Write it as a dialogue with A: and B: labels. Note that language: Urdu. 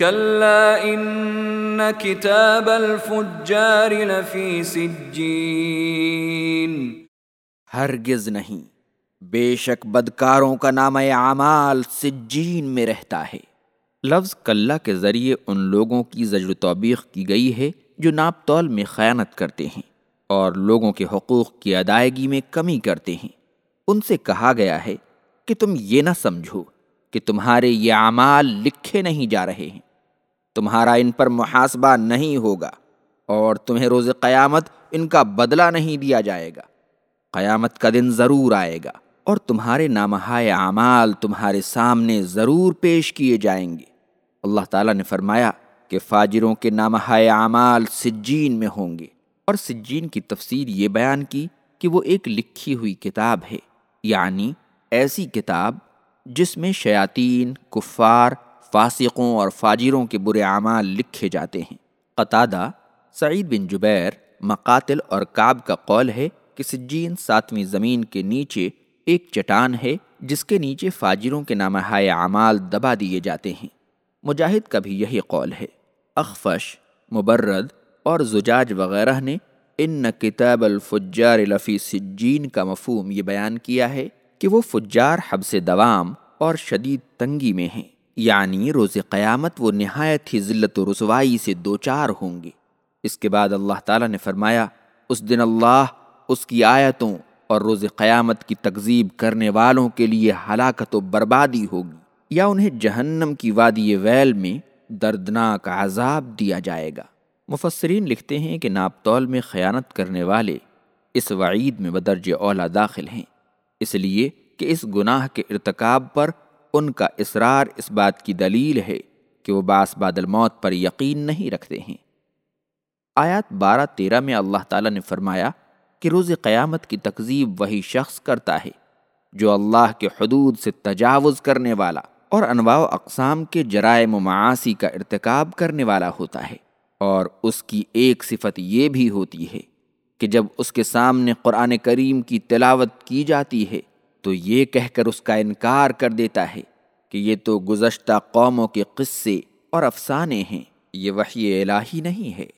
A: كلا ان كتاب الفجار لفي سجين۔
B: ہرگز نہیں، بے شک بدکاروں کا نام اعمال سجین میں رہتا ہے۔ لفظ کلّہ کے ذریعے ان لوگوں کی زجر توبیخ کی گئی ہے جو ناپ تول میں خیانت کرتے ہیں اور لوگوں کے حقوق کی ادائیگی میں کمی کرتے ہیں۔ ان سے کہا گیا ہے کہ تم یہ نہ سمجھو کہ تمہارے یہ اعمال لکھے نہیں جا رہے ہیں۔ تمہارا ان پر محاسبہ نہیں ہوگا اور تمہیں روز قیامت ان کا بدلہ نہیں دیا جائے گا۔ قیامت کا دن ضرور آئے گا اور تمہارے نامہائے اعمال تمہارے سامنے ضرور پیش کیے جائیں گے۔ اللہ تعالیٰ نے فرمایا کہ فاجروں کے نامہائے اعمال سجین میں ہوں گے۔ اور سجین کی تفسیر یہ بیان کی کہ وہ ایک لکھی ہوئی کتاب ہے یعنی ایسی کتاب جس میں شیاطین، کفار فاسقوں اور فاجروں کے برے اعمال لکھے جاتے ہیں۔ قطادہ سعید بن جبیر مقاتل اور کعب کا قول ہے کہ سجین ساتویں زمین کے نیچے ایک چٹان ہے، جس کے نیچے فاجروں کے نامہائے اعمال دبا دیے جاتے ہیں۔ مجاہد کا بھی یہی قول ہے۔ اخفش، مبرد اور زجاج وغیرہ نے ان کتاب الفجار لفی سجین کا مفہوم یہ بیان کیا ہے کہ وہ فجار حب دوام اور شدید تنگی میں ہیں۔ یعنی روز قیامت وہ نہایت ہی ذلت و رسوائی سے دوچار ہوں گے۔ اس کے بعد اللہ تعالیٰ نے فرمایا، اس دن اللہ اس کی آیتوں اور روز قیامت کی تکذیب کرنے والوں کے لیے ہلاکت و بربادی ہوگی، یا انہیں جہنم کی وادی ویل میں دردناک عذاب دیا جائے گا۔ مفسرین لکھتے ہیں کہ ناپتول میں خیانت کرنے والے اس وعید میں بدرج اولا داخل ہیں، اس لیے کہ اس گناہ کے ارتکاب پر ان کا اصرار اس بات کی دلیل ہے کہ وہ باس بادل موت پر یقین نہیں رکھتے ہیں۔ آیات بارہ تیرہ میں اللہ تعالیٰ نے فرمایا کہ روز قیامت کی تقزیب وہی شخص کرتا ہے جو اللہ کے حدود سے تجاوز کرنے والا اور انواع و اقسام کے جرائم و معاشی کا ارتکاب کرنے والا ہوتا ہے۔ اور اس کی ایک صفت یہ بھی ہوتی ہے کہ جب اس کے سامنے قرآن کریم کی تلاوت کی جاتی ہے تو یہ کہہ کر اس کا انکار کر دیتا ہے کہ یہ تو گزشتہ قوموں کے قصے اور افسانے ہیں، یہ وحی الہی نہیں ہے۔